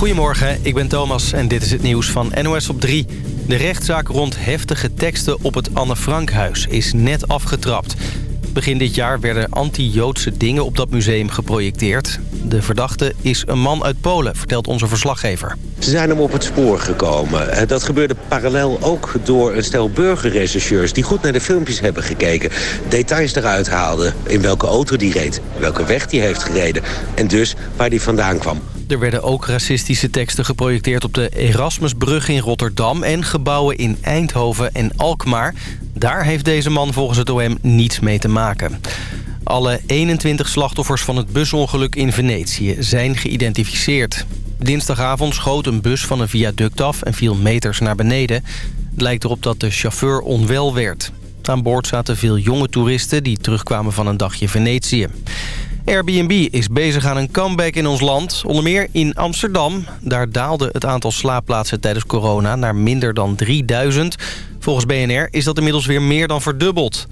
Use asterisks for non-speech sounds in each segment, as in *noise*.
Goedemorgen, ik ben Thomas en dit is het nieuws van NOS op 3. De rechtszaak rond heftige teksten op het Anne Frankhuis is net afgetrapt. Begin dit jaar werden anti-Joodse dingen op dat museum geprojecteerd. De verdachte is een man uit Polen, vertelt onze verslaggever. Ze zijn hem op het spoor gekomen. Eh, dat gebeurde parallel ook door een stel burgerrechercheurs... die goed naar de filmpjes hebben gekeken. Details eruit haalden. In welke auto die reed. Welke weg die heeft gereden. En dus waar die vandaan kwam. Er werden ook racistische teksten geprojecteerd op de Erasmusbrug in Rotterdam... en gebouwen in Eindhoven en Alkmaar. Daar heeft deze man volgens het OM niets mee te maken. Alle 21 slachtoffers van het busongeluk in Venetië zijn geïdentificeerd. Dinsdagavond schoot een bus van een viaduct af en viel meters naar beneden. Het lijkt erop dat de chauffeur onwel werd. Aan boord zaten veel jonge toeristen die terugkwamen van een dagje Venetië. Airbnb is bezig aan een comeback in ons land. Onder meer in Amsterdam. Daar daalde het aantal slaapplaatsen tijdens corona naar minder dan 3000. Volgens BNR is dat inmiddels weer meer dan verdubbeld.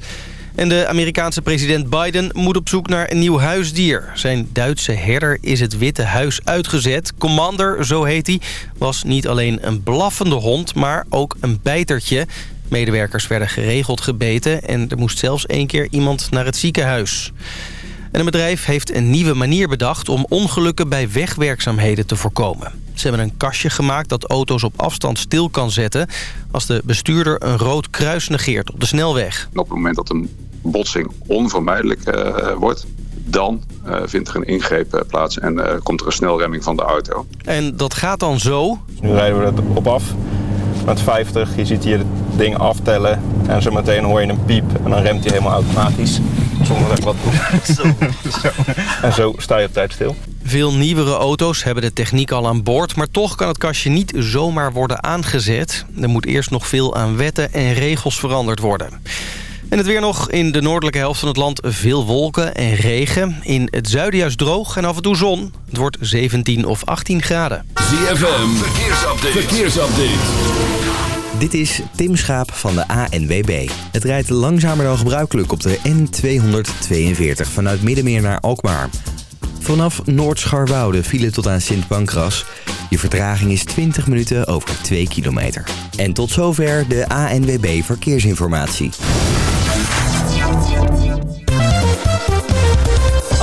En de Amerikaanse president Biden moet op zoek naar een nieuw huisdier. Zijn Duitse herder is het Witte Huis uitgezet. Commander, zo heet hij, was niet alleen een blaffende hond, maar ook een bijtertje. Medewerkers werden geregeld gebeten en er moest zelfs één keer iemand naar het ziekenhuis. En een bedrijf heeft een nieuwe manier bedacht om ongelukken bij wegwerkzaamheden te voorkomen. Ze hebben een kastje gemaakt dat auto's op afstand stil kan zetten... als de bestuurder een rood kruis negeert op de snelweg. Op het moment dat een botsing onvermijdelijk uh, wordt dan uh, vindt er een ingreep uh, plaats en uh, komt er een snelremming van de auto. En dat gaat dan zo. Nu rijden we er op af met 50. Je ziet hier het ding aftellen en zo meteen hoor je een piep en dan remt hij helemaal automatisch. Zonder dat ik wat doe. *laughs* zo. En zo sta je op tijd stil. Veel nieuwere auto's hebben de techniek al aan boord... maar toch kan het kastje niet zomaar worden aangezet. Er moet eerst nog veel aan wetten en regels veranderd worden. En het weer nog in de noordelijke helft van het land veel wolken en regen. In het zuiden juist droog en af en toe zon. Het wordt 17 of 18 graden. ZFM, verkeersupdate. verkeersupdate. Dit is Tim Schaap van de ANWB. Het rijdt langzamer dan gebruikelijk op de N242 vanuit Middenmeer naar Alkmaar. Vanaf Noord-Scharwoude file tot aan Sint Pancras. Je vertraging is 20 minuten over 2 kilometer. En tot zover de ANWB Verkeersinformatie.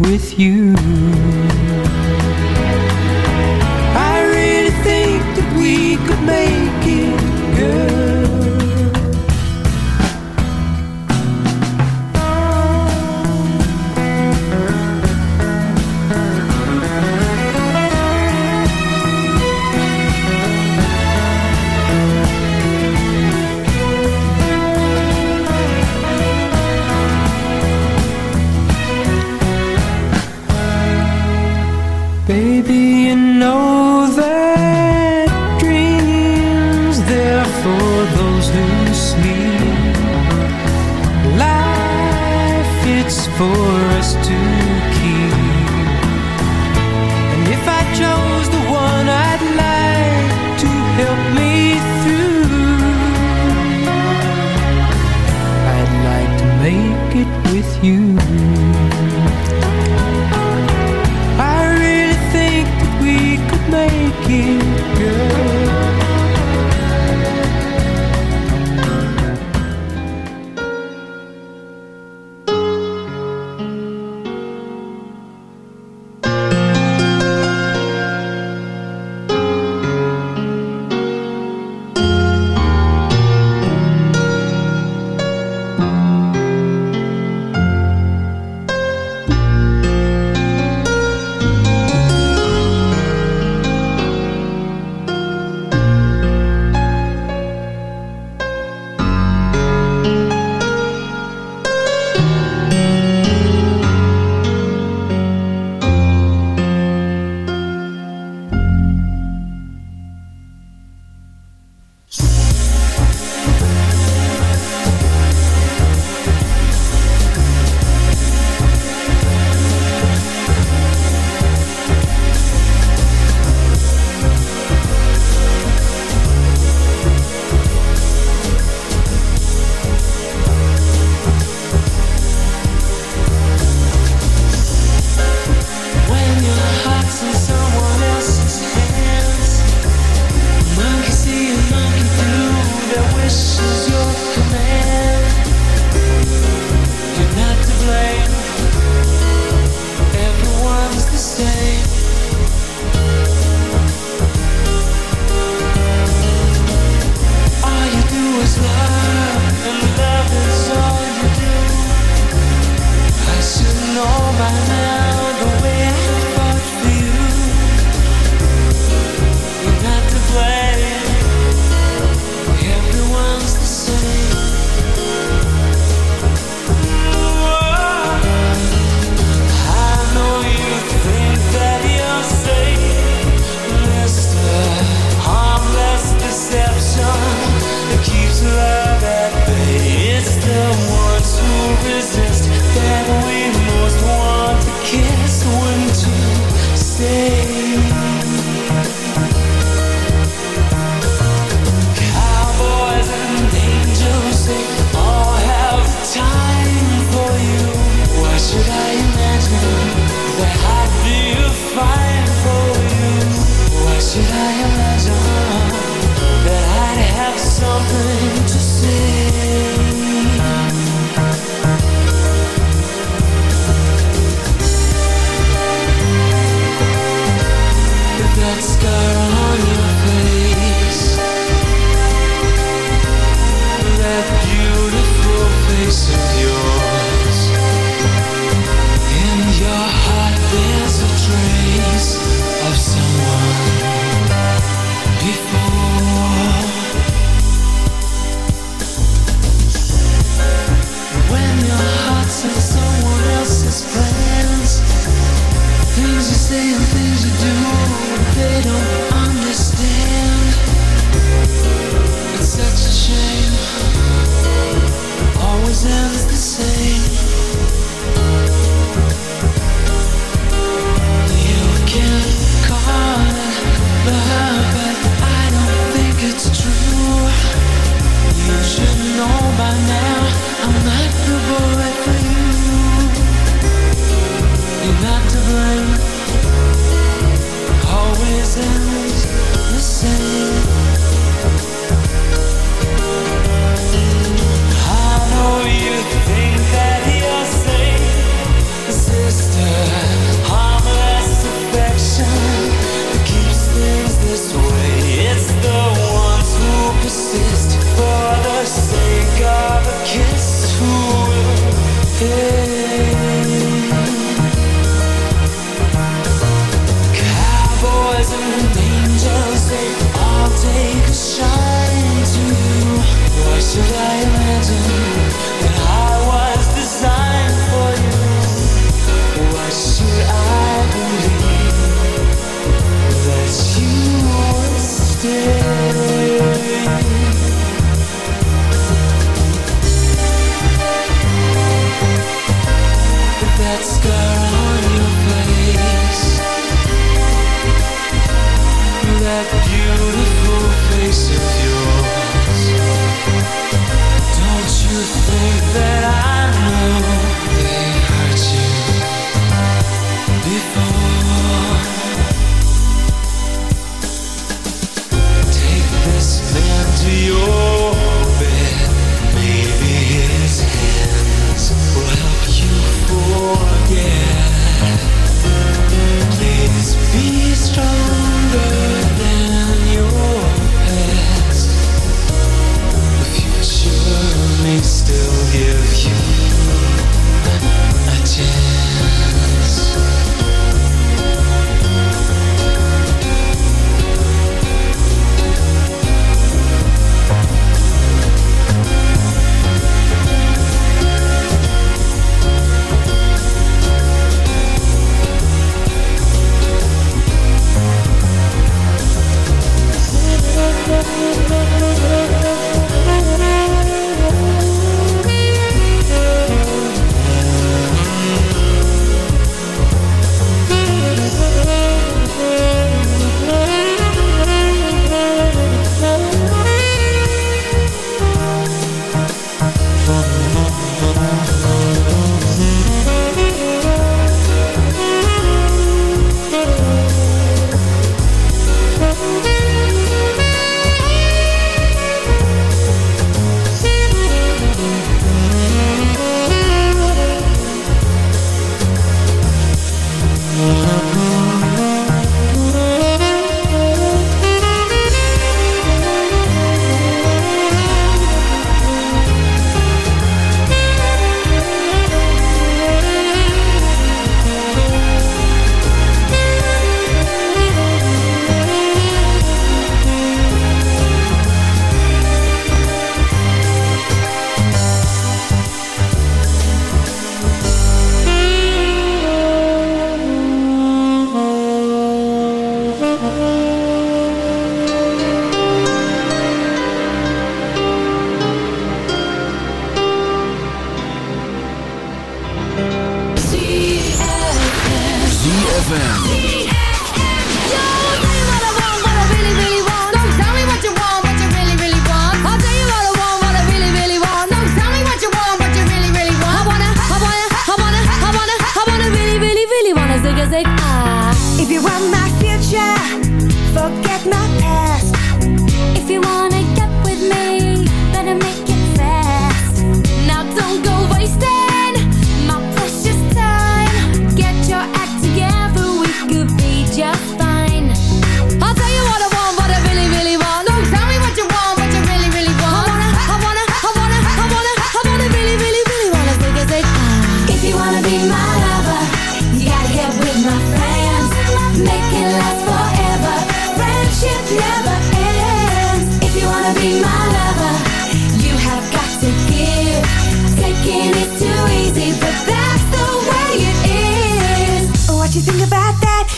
With you.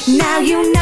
Now you know.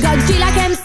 Godzilla came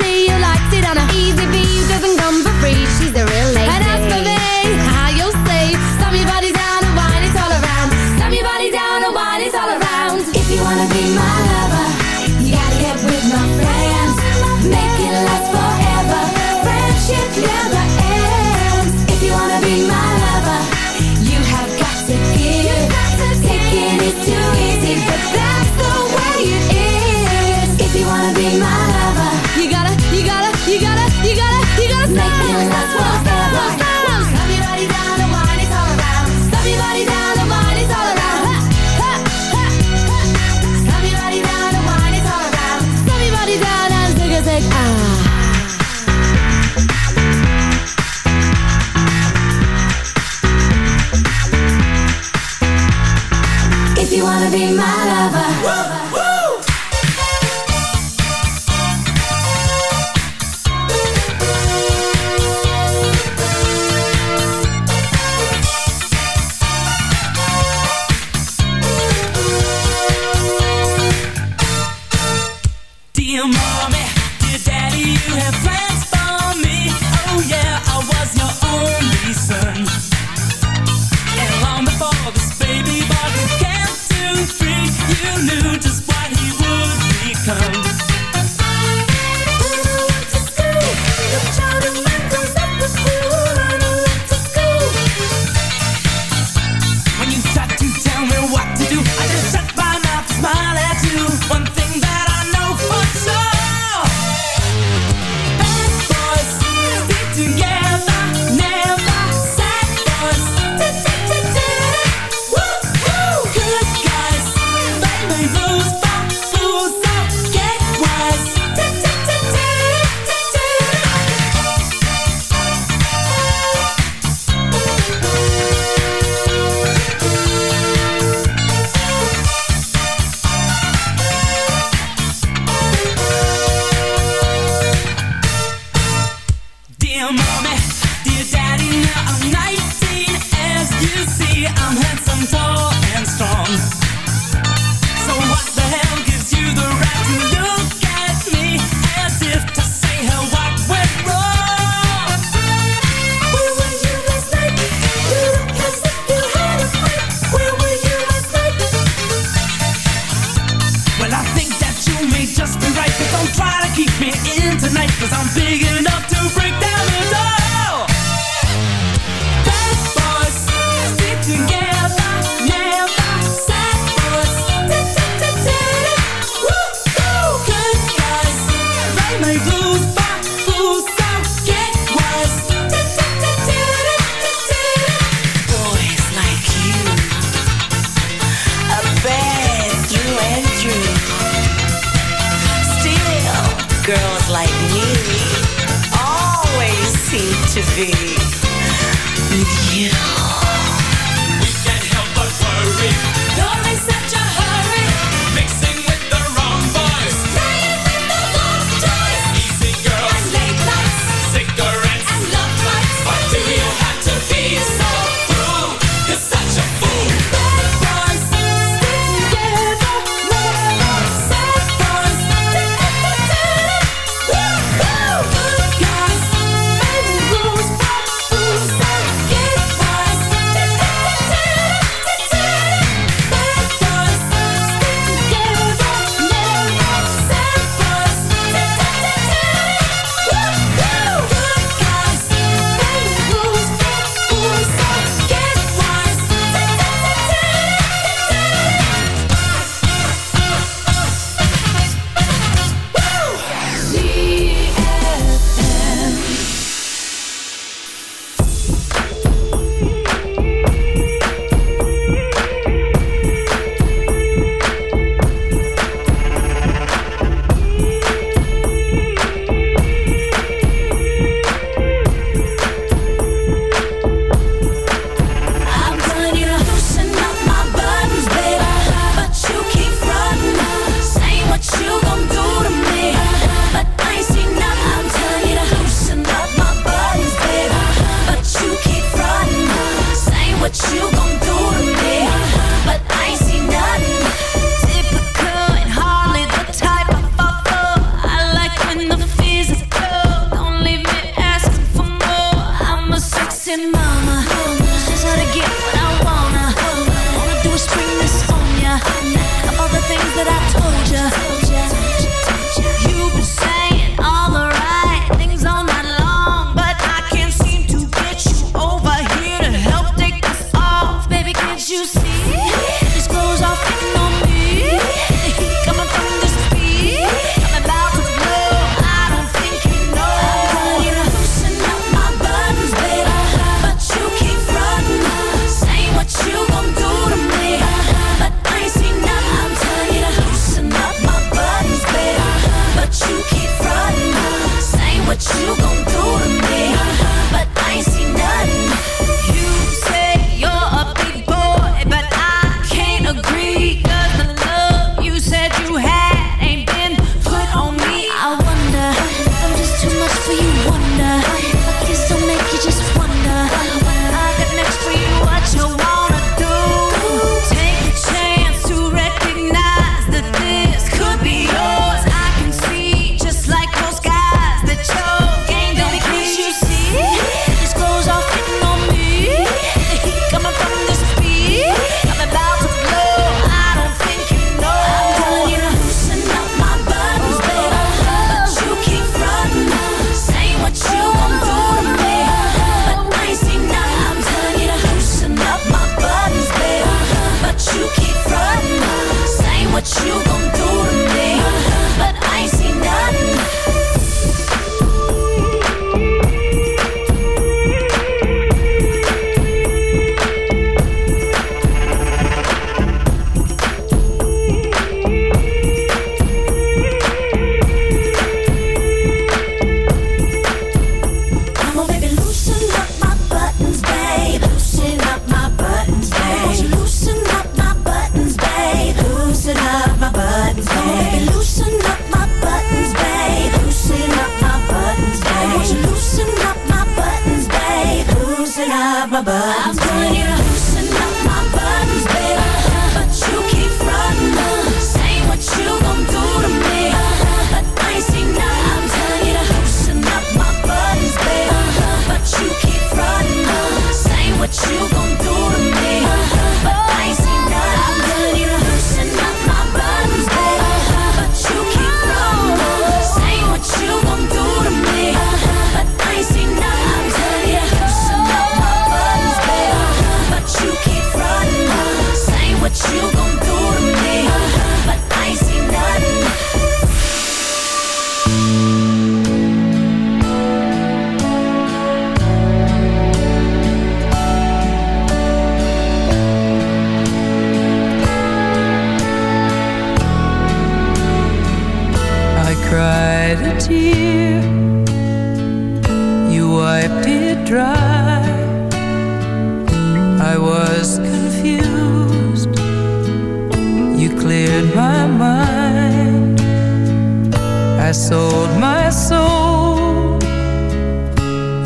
I sold my soul.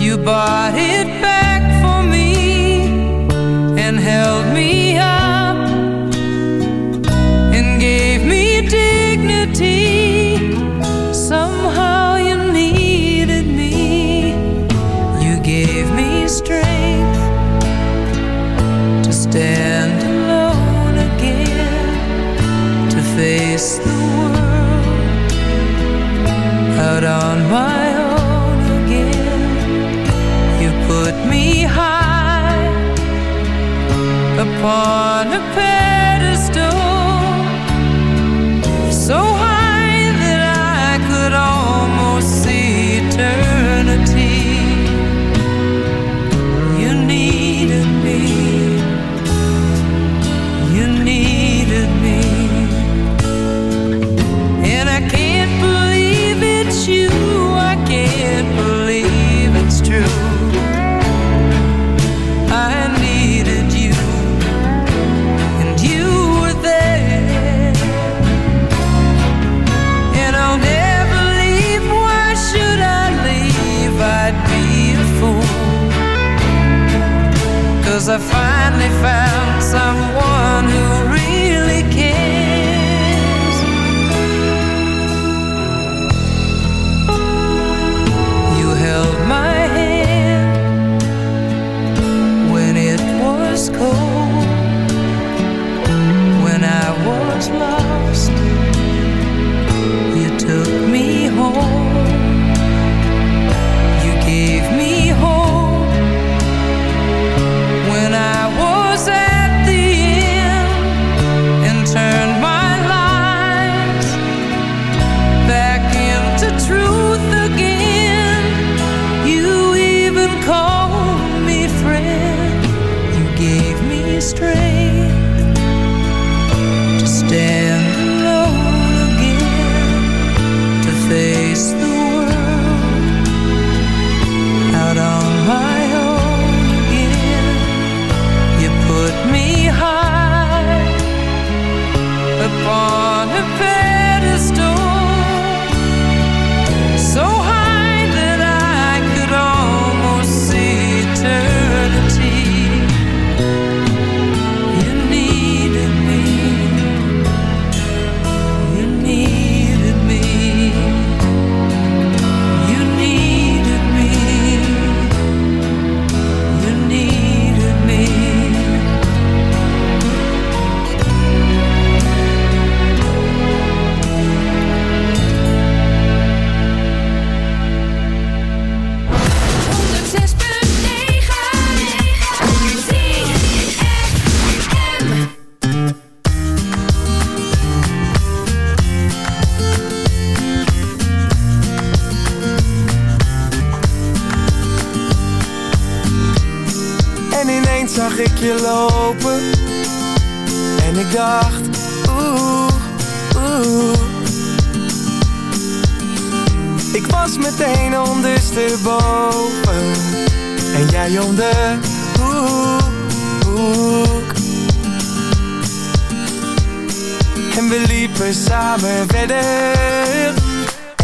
You bought it apart I finally found someone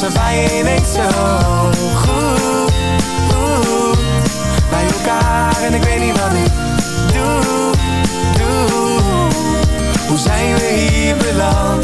passen wij ineens zo goed, goed bij elkaar en ik weet niet wat ik doe, doe. Hoe zijn we hier beland?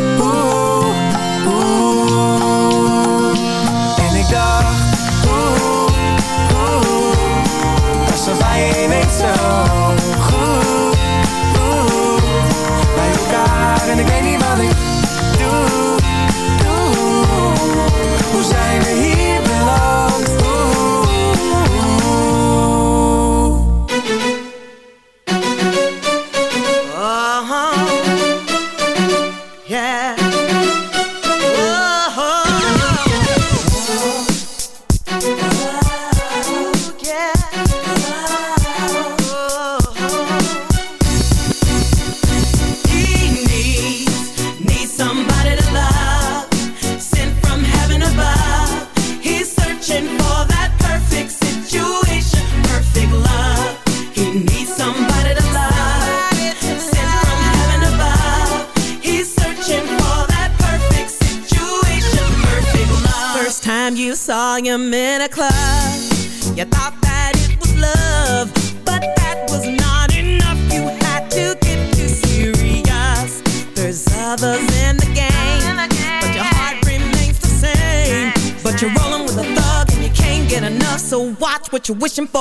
You're wishing for.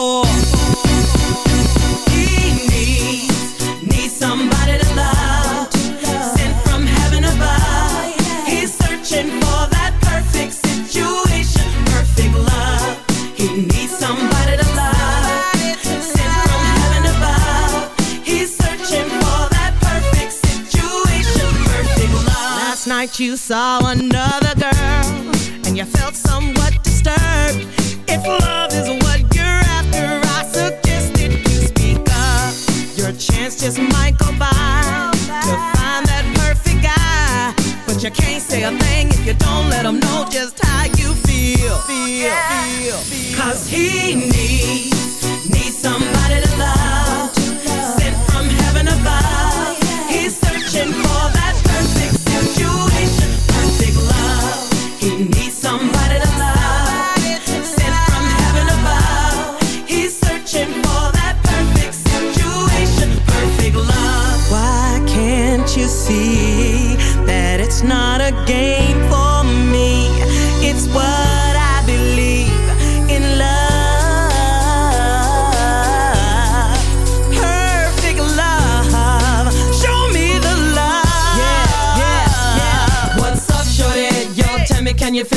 You can't say a thing if you don't let him know just how you feel. Feel, feel, feel. Cause he needs, needs somebody to love,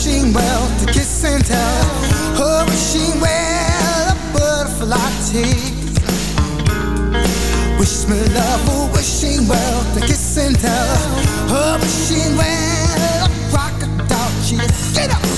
wishing well to kiss and tell. Oh, wishing well a butterfly tease. Wish me love, oh, wishing well to kiss and tell. Oh, wishing well a crocodile cheese. Get up!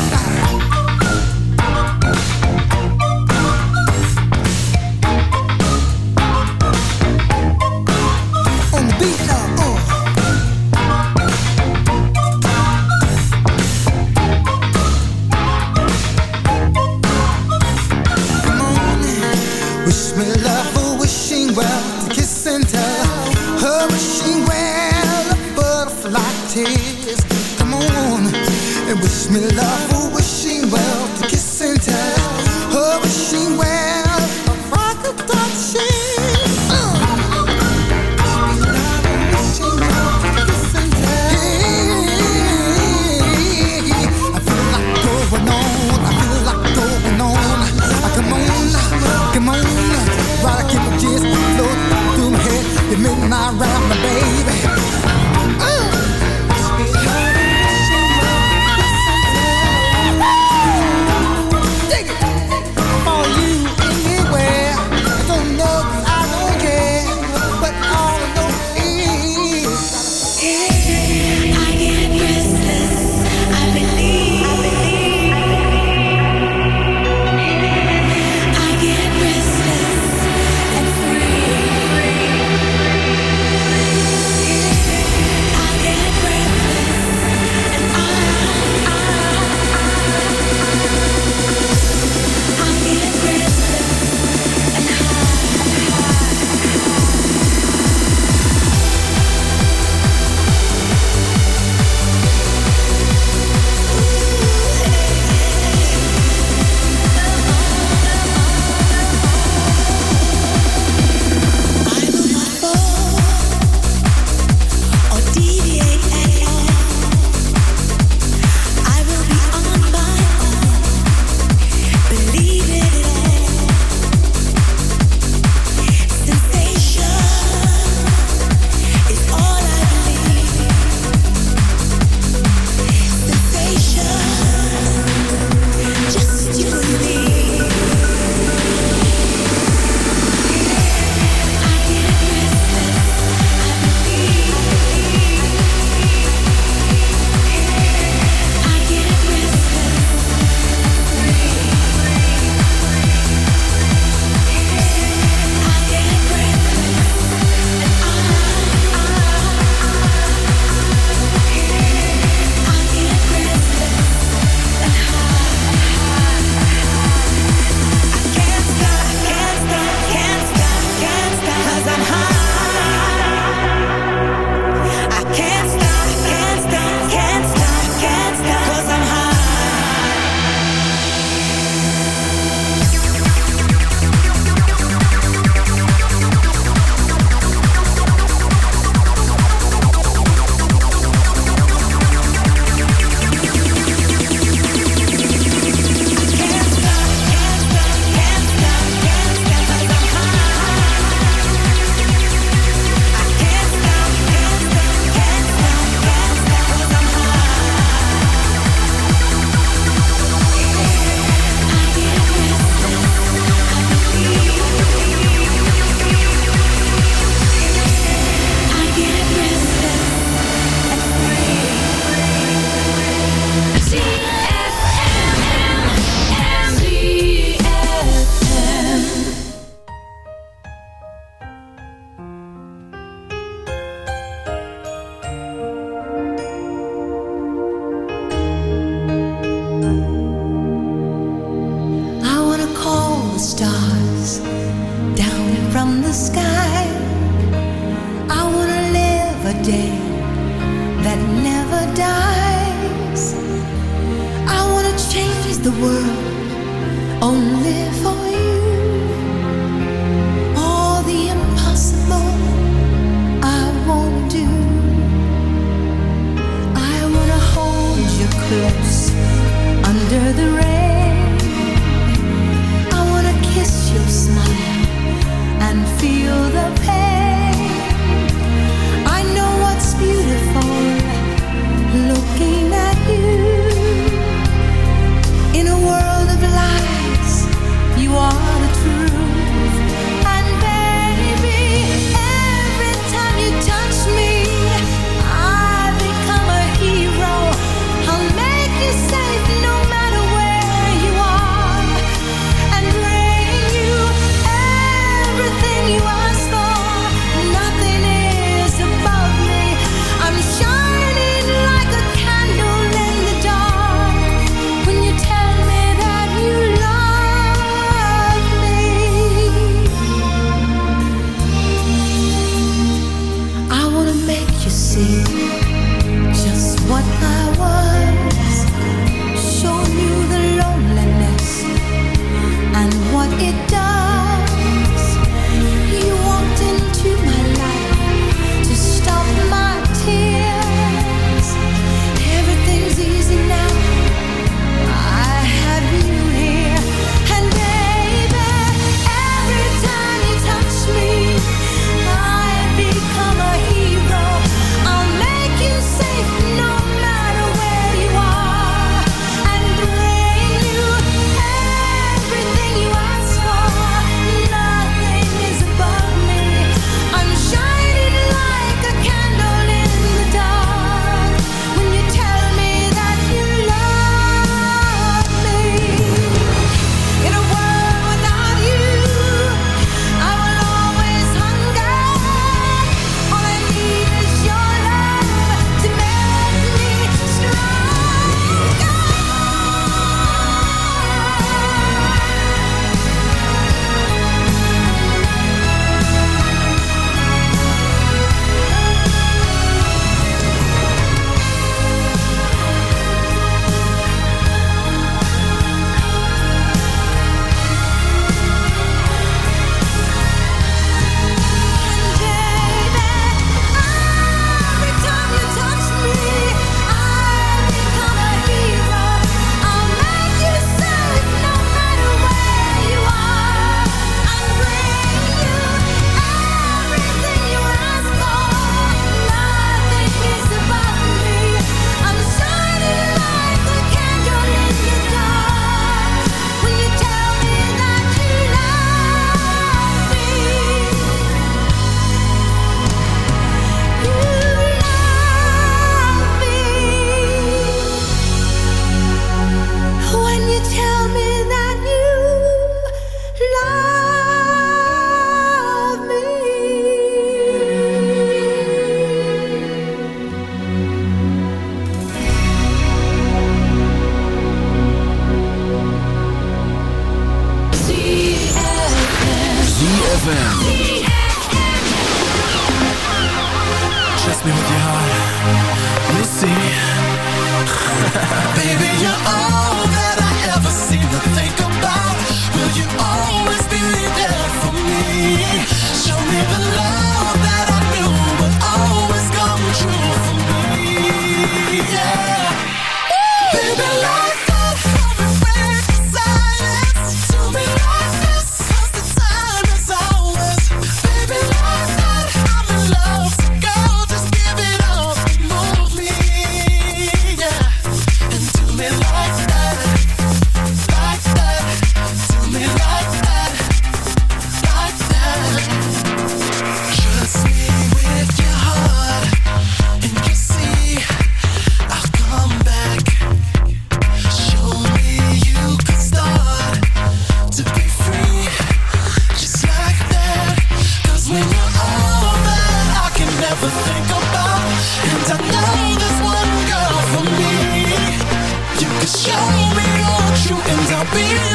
Be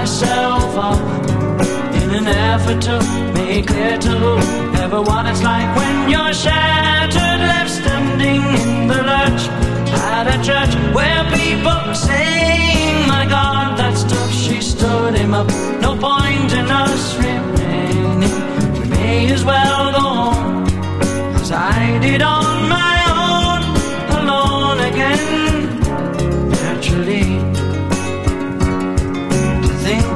myself off in an effort to make clear to everyone it's like when you're shattered, left standing in the lurch at a church where people are saying, My God, that's tough. She stood him up. No point in us remaining. We may as well go home as I did on my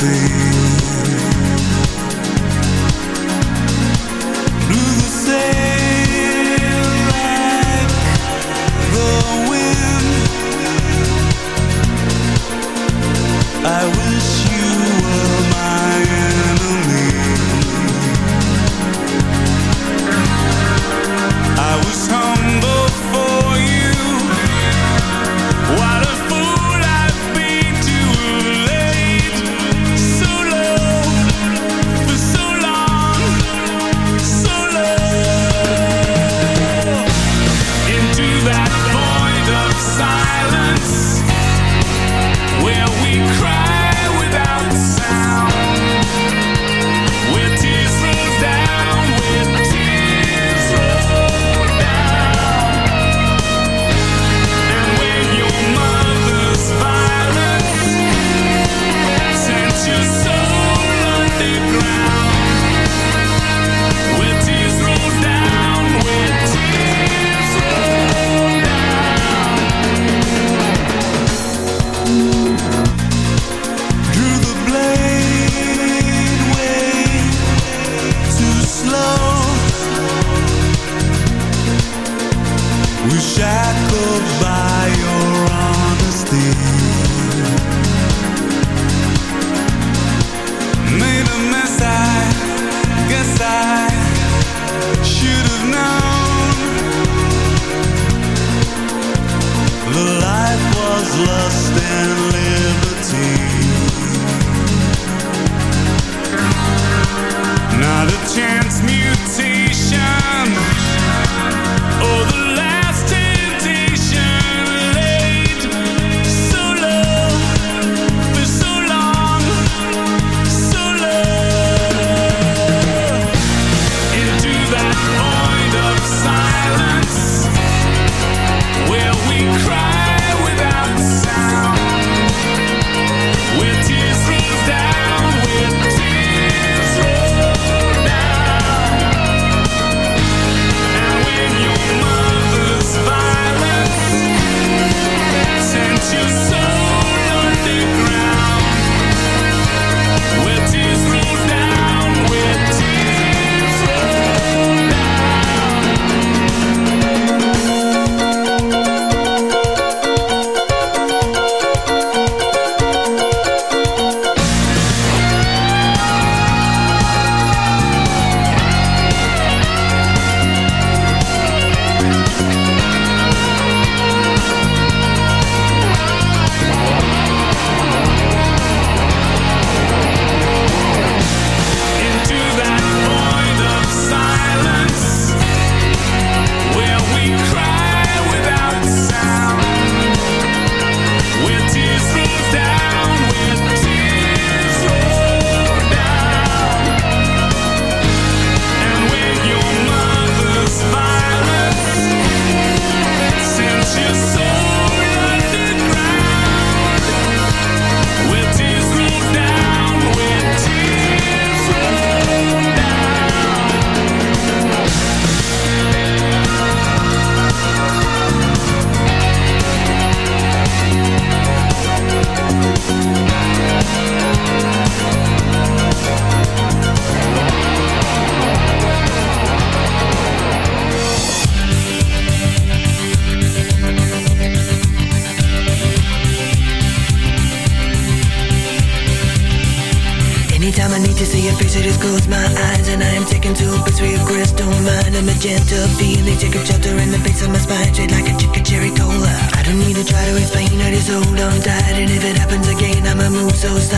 thing so it's